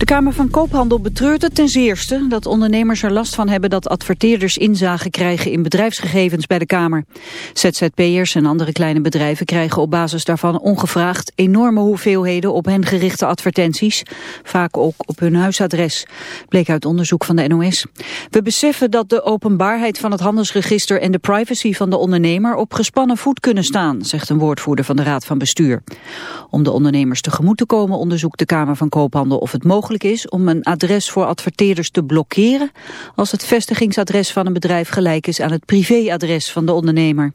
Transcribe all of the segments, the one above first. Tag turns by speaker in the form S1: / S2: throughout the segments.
S1: De Kamer van Koophandel betreurt het ten zeerste dat ondernemers er last van hebben dat adverteerders inzage krijgen in bedrijfsgegevens bij de Kamer. ZZP'ers en andere kleine bedrijven krijgen op basis daarvan ongevraagd enorme hoeveelheden op hen gerichte advertenties, vaak ook op hun huisadres, bleek uit onderzoek van de NOS. We beseffen dat de openbaarheid van het handelsregister en de privacy van de ondernemer op gespannen voet kunnen staan, zegt een woordvoerder van de Raad van Bestuur. Om de ondernemers tegemoet te komen onderzoekt de Kamer van Koophandel of het mogelijk is om een adres voor adverteerders te blokkeren als het vestigingsadres van een bedrijf gelijk is aan het privéadres van de ondernemer.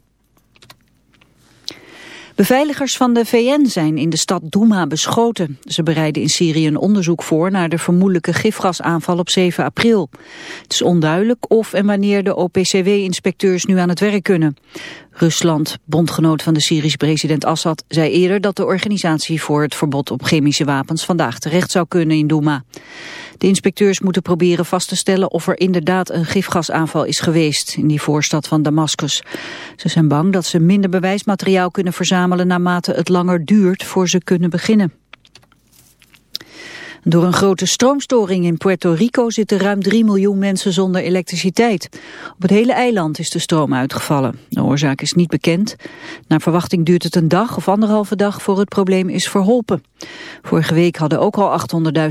S1: Beveiligers van de VN zijn in de stad Douma beschoten. Ze bereiden in Syrië een onderzoek voor naar de vermoedelijke gifgasaanval op 7 april. Het is onduidelijk of en wanneer de OPCW-inspecteurs nu aan het werk kunnen. Rusland, bondgenoot van de Syrische president Assad, zei eerder dat de organisatie voor het verbod op chemische wapens vandaag terecht zou kunnen in Douma. De inspecteurs moeten proberen vast te stellen of er inderdaad een gifgasaanval is geweest in die voorstad van Damascus. Ze zijn bang dat ze minder bewijsmateriaal kunnen verzamelen naarmate het langer duurt voor ze kunnen beginnen. Door een grote stroomstoring in Puerto Rico zitten ruim 3 miljoen mensen zonder elektriciteit. Op het hele eiland is de stroom uitgevallen. De oorzaak is niet bekend. Naar verwachting duurt het een dag of anderhalve dag voor het probleem is verholpen. Vorige week hadden ook al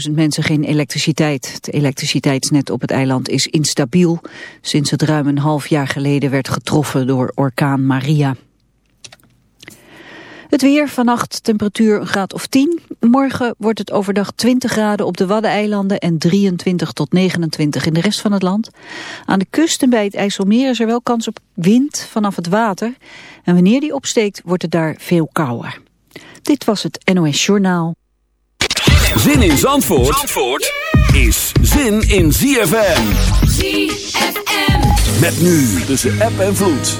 S1: 800.000 mensen geen elektriciteit. Het elektriciteitsnet op het eiland is instabiel sinds het ruim een half jaar geleden werd getroffen door orkaan Maria. Het weer, vannacht temperatuur een graad of 10. Morgen wordt het overdag 20 graden op de Waddeneilanden en 23 tot 29 in de rest van het land. Aan de kust en bij het IJsselmeer is er wel kans op wind vanaf het water. En wanneer die opsteekt wordt het daar veel kouder. Dit was het NOS Journaal.
S2: Zin in Zandvoort, Zandvoort is zin in ZFM.
S3: ZFM.
S2: Met nu tussen app en vloed.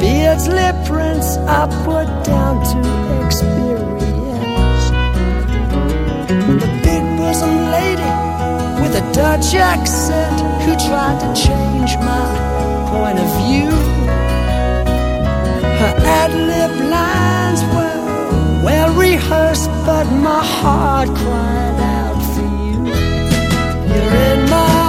S4: beards, lip prints, I put down to experience. The big bosom lady with a Dutch accent who tried to change my point of view. Her ad lib lines were well rehearsed, but my heart cried out for you. You're in my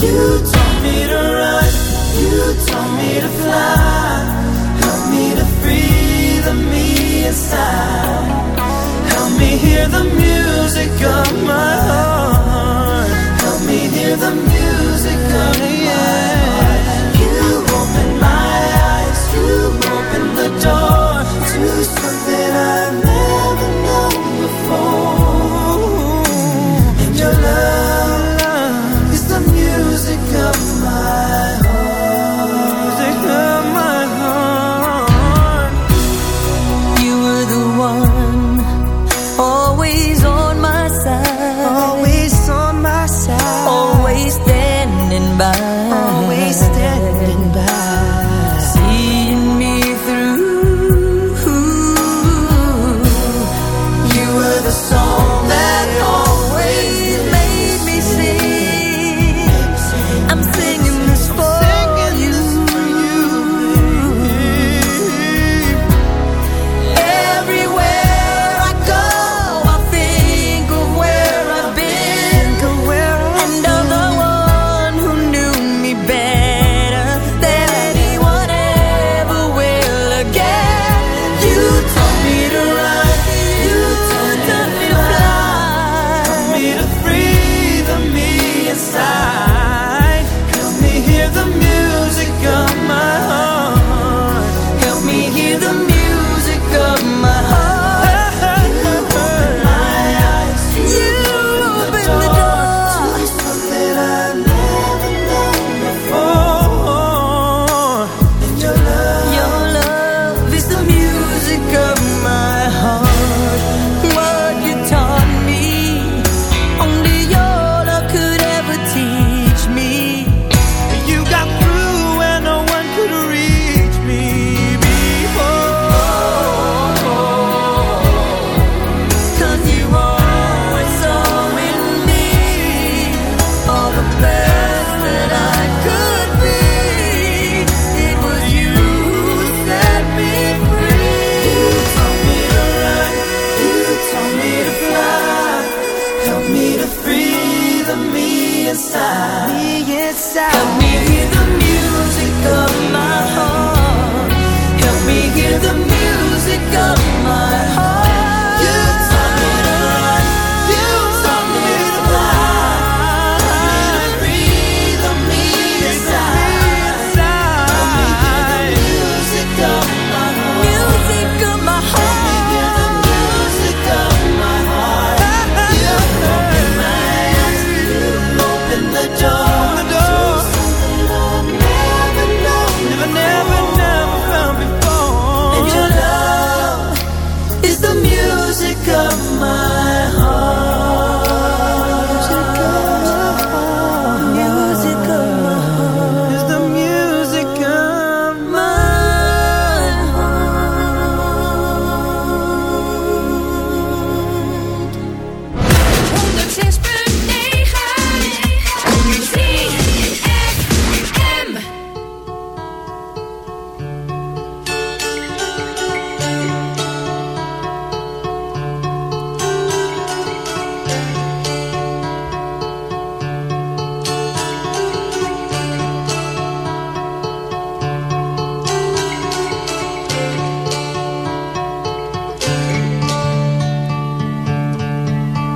S4: You taught me to run, you taught me to fly. Help me to free the me inside. Help me hear the music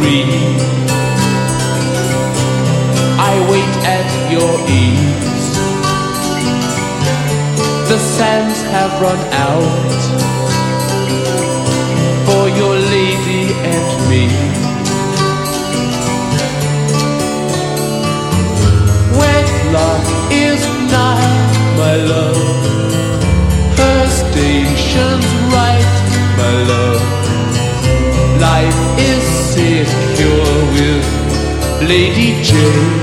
S5: Marie, I wait at your ease. The sands have run out Lady Jane.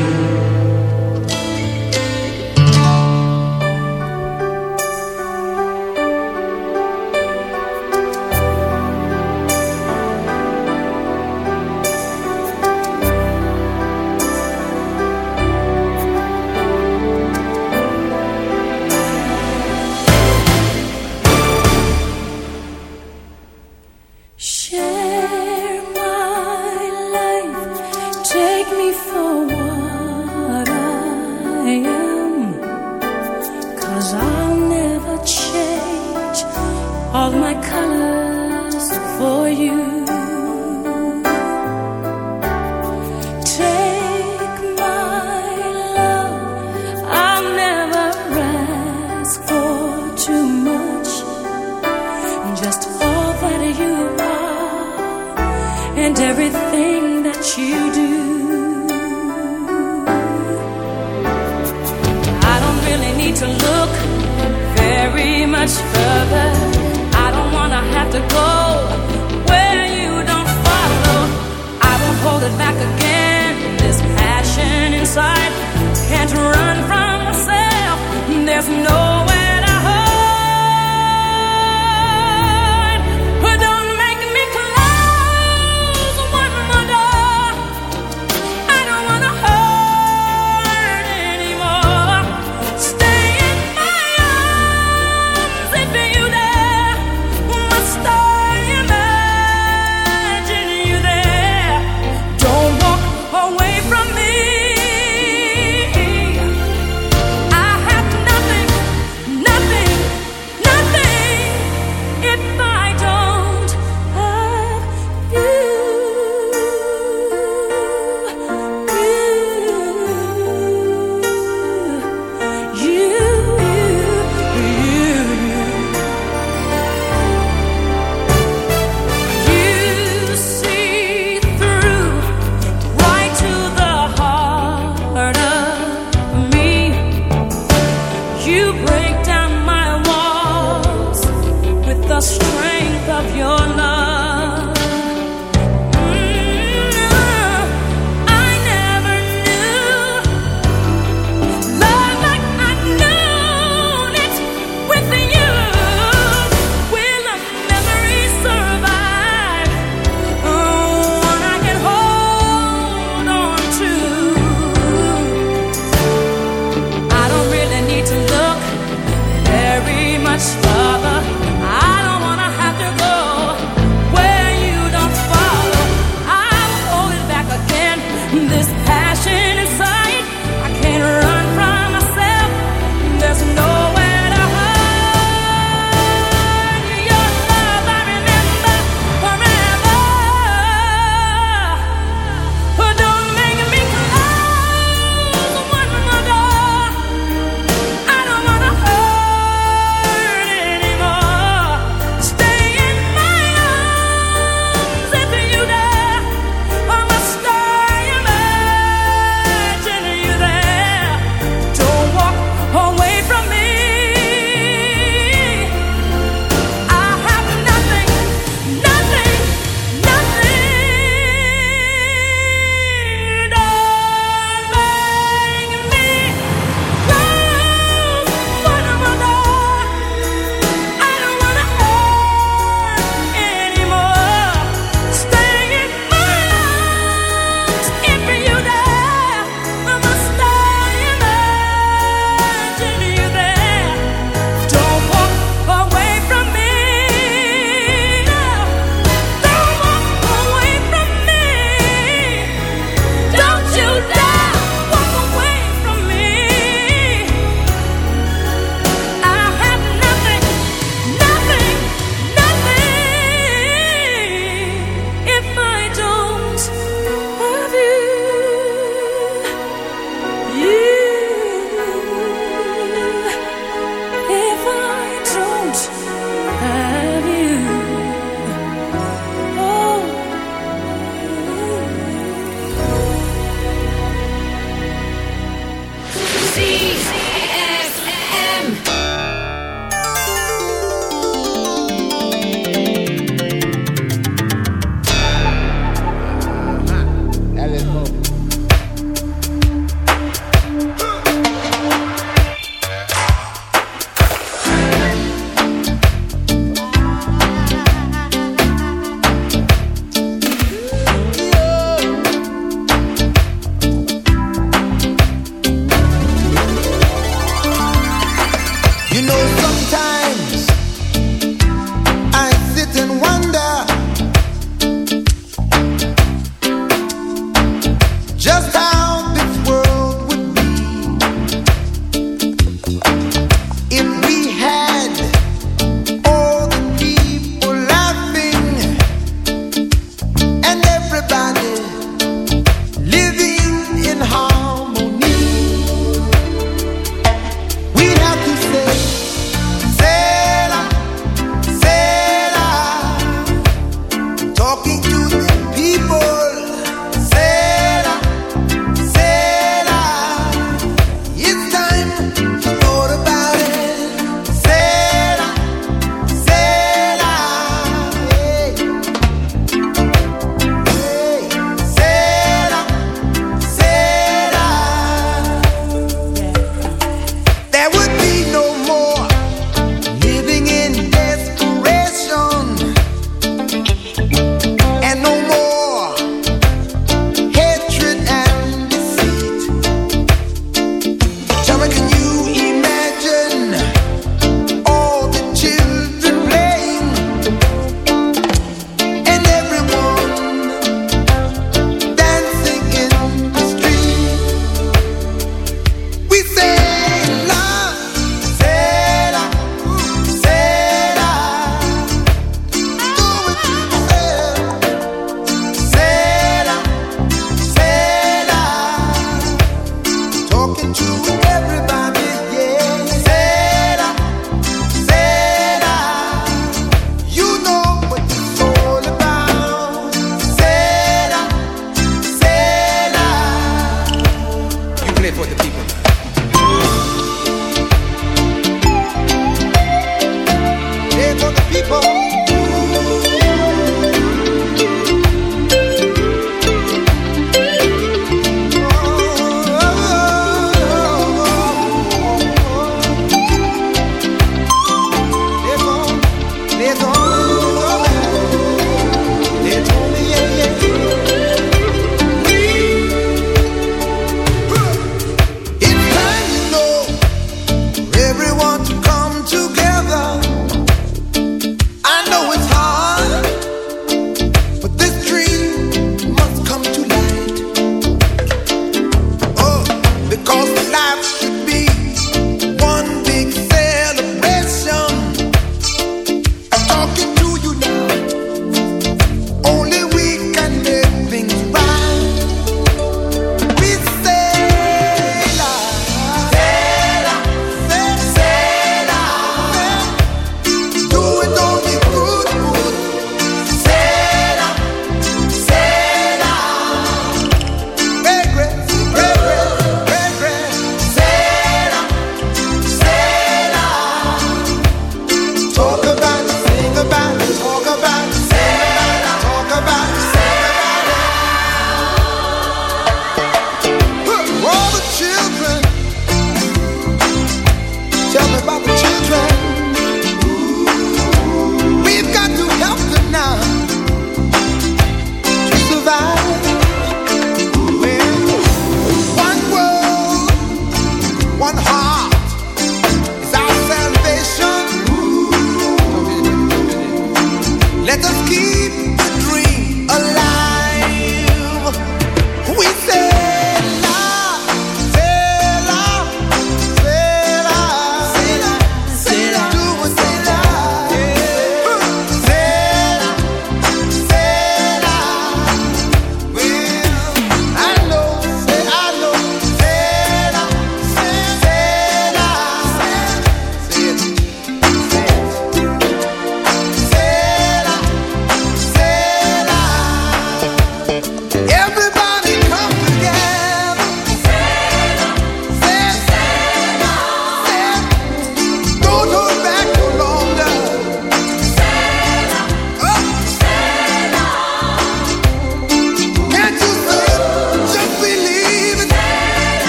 S6: satisfied.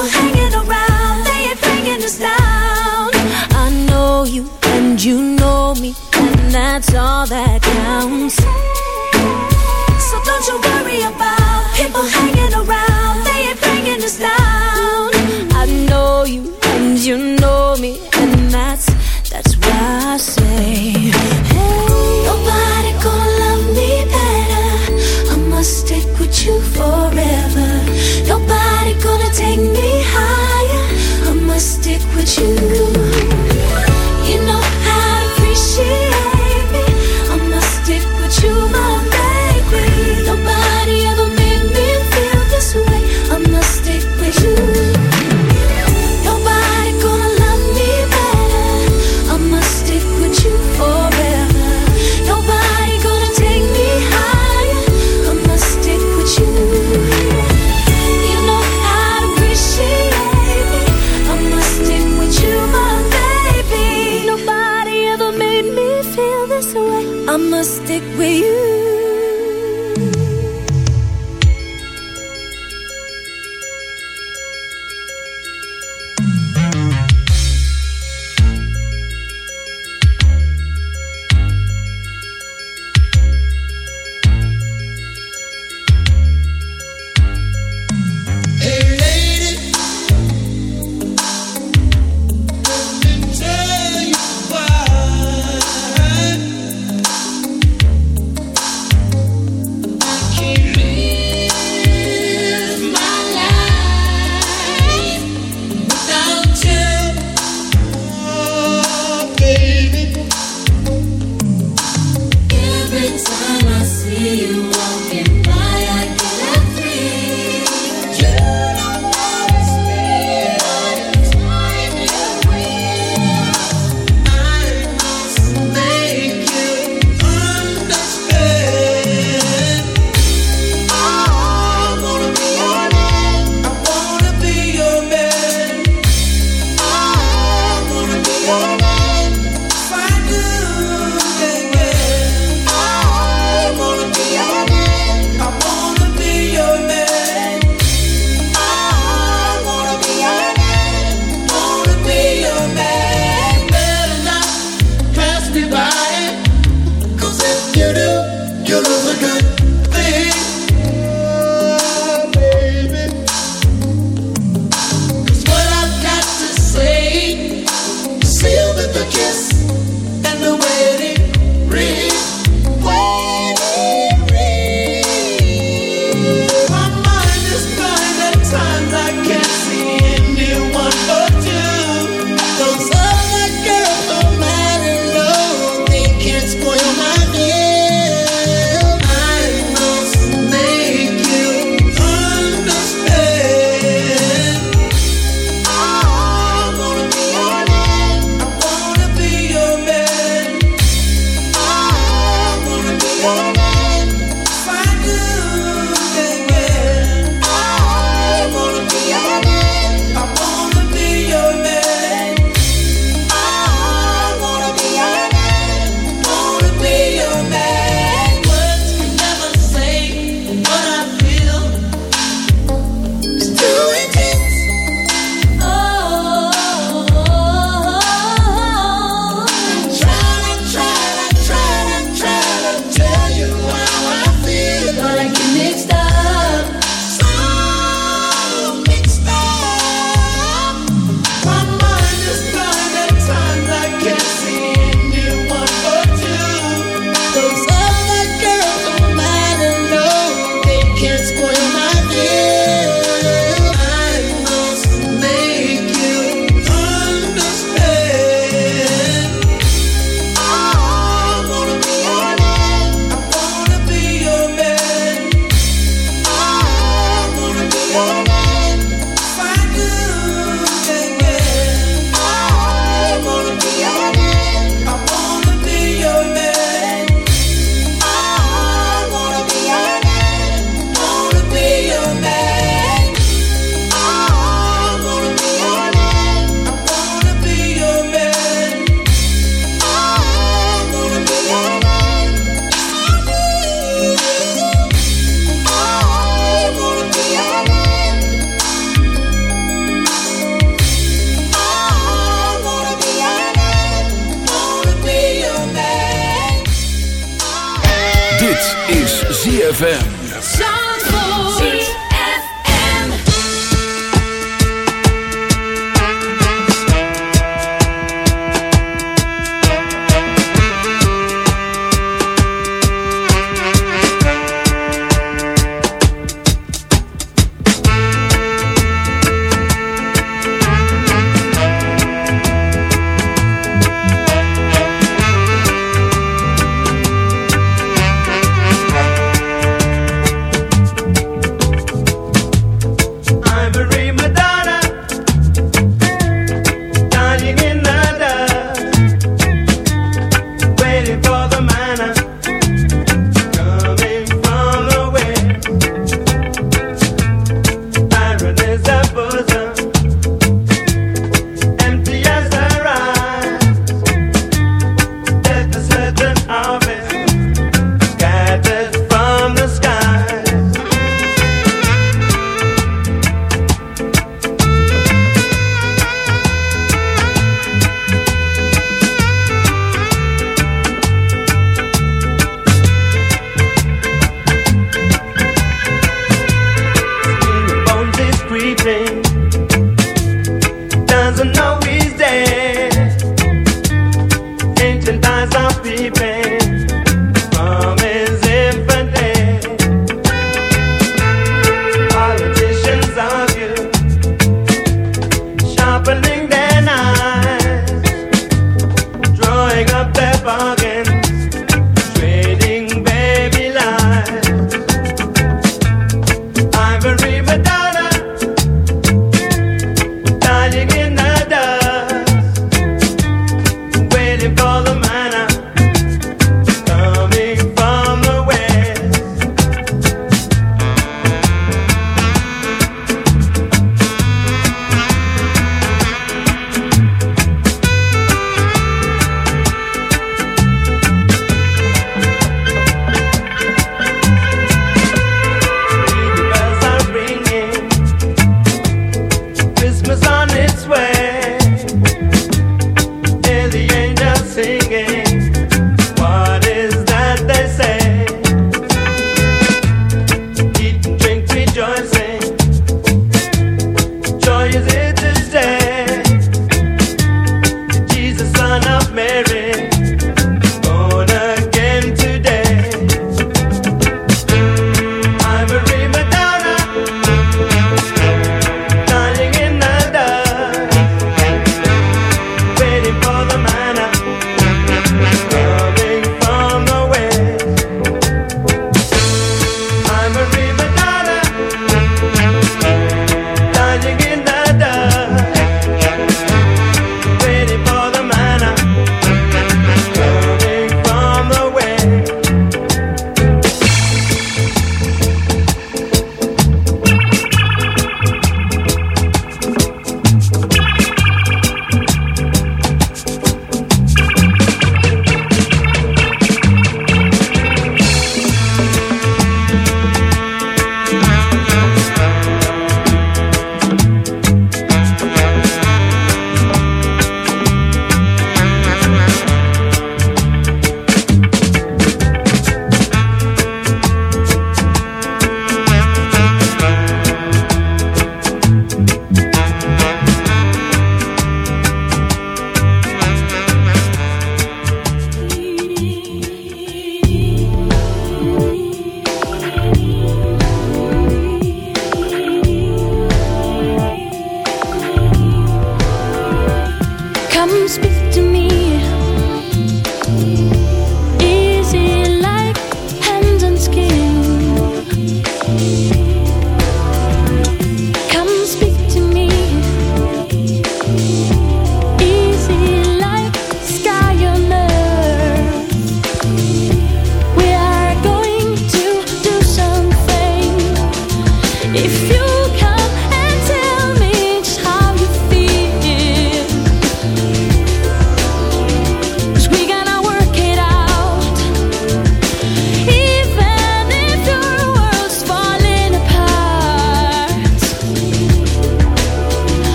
S6: 어,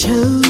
S6: chose.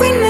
S4: We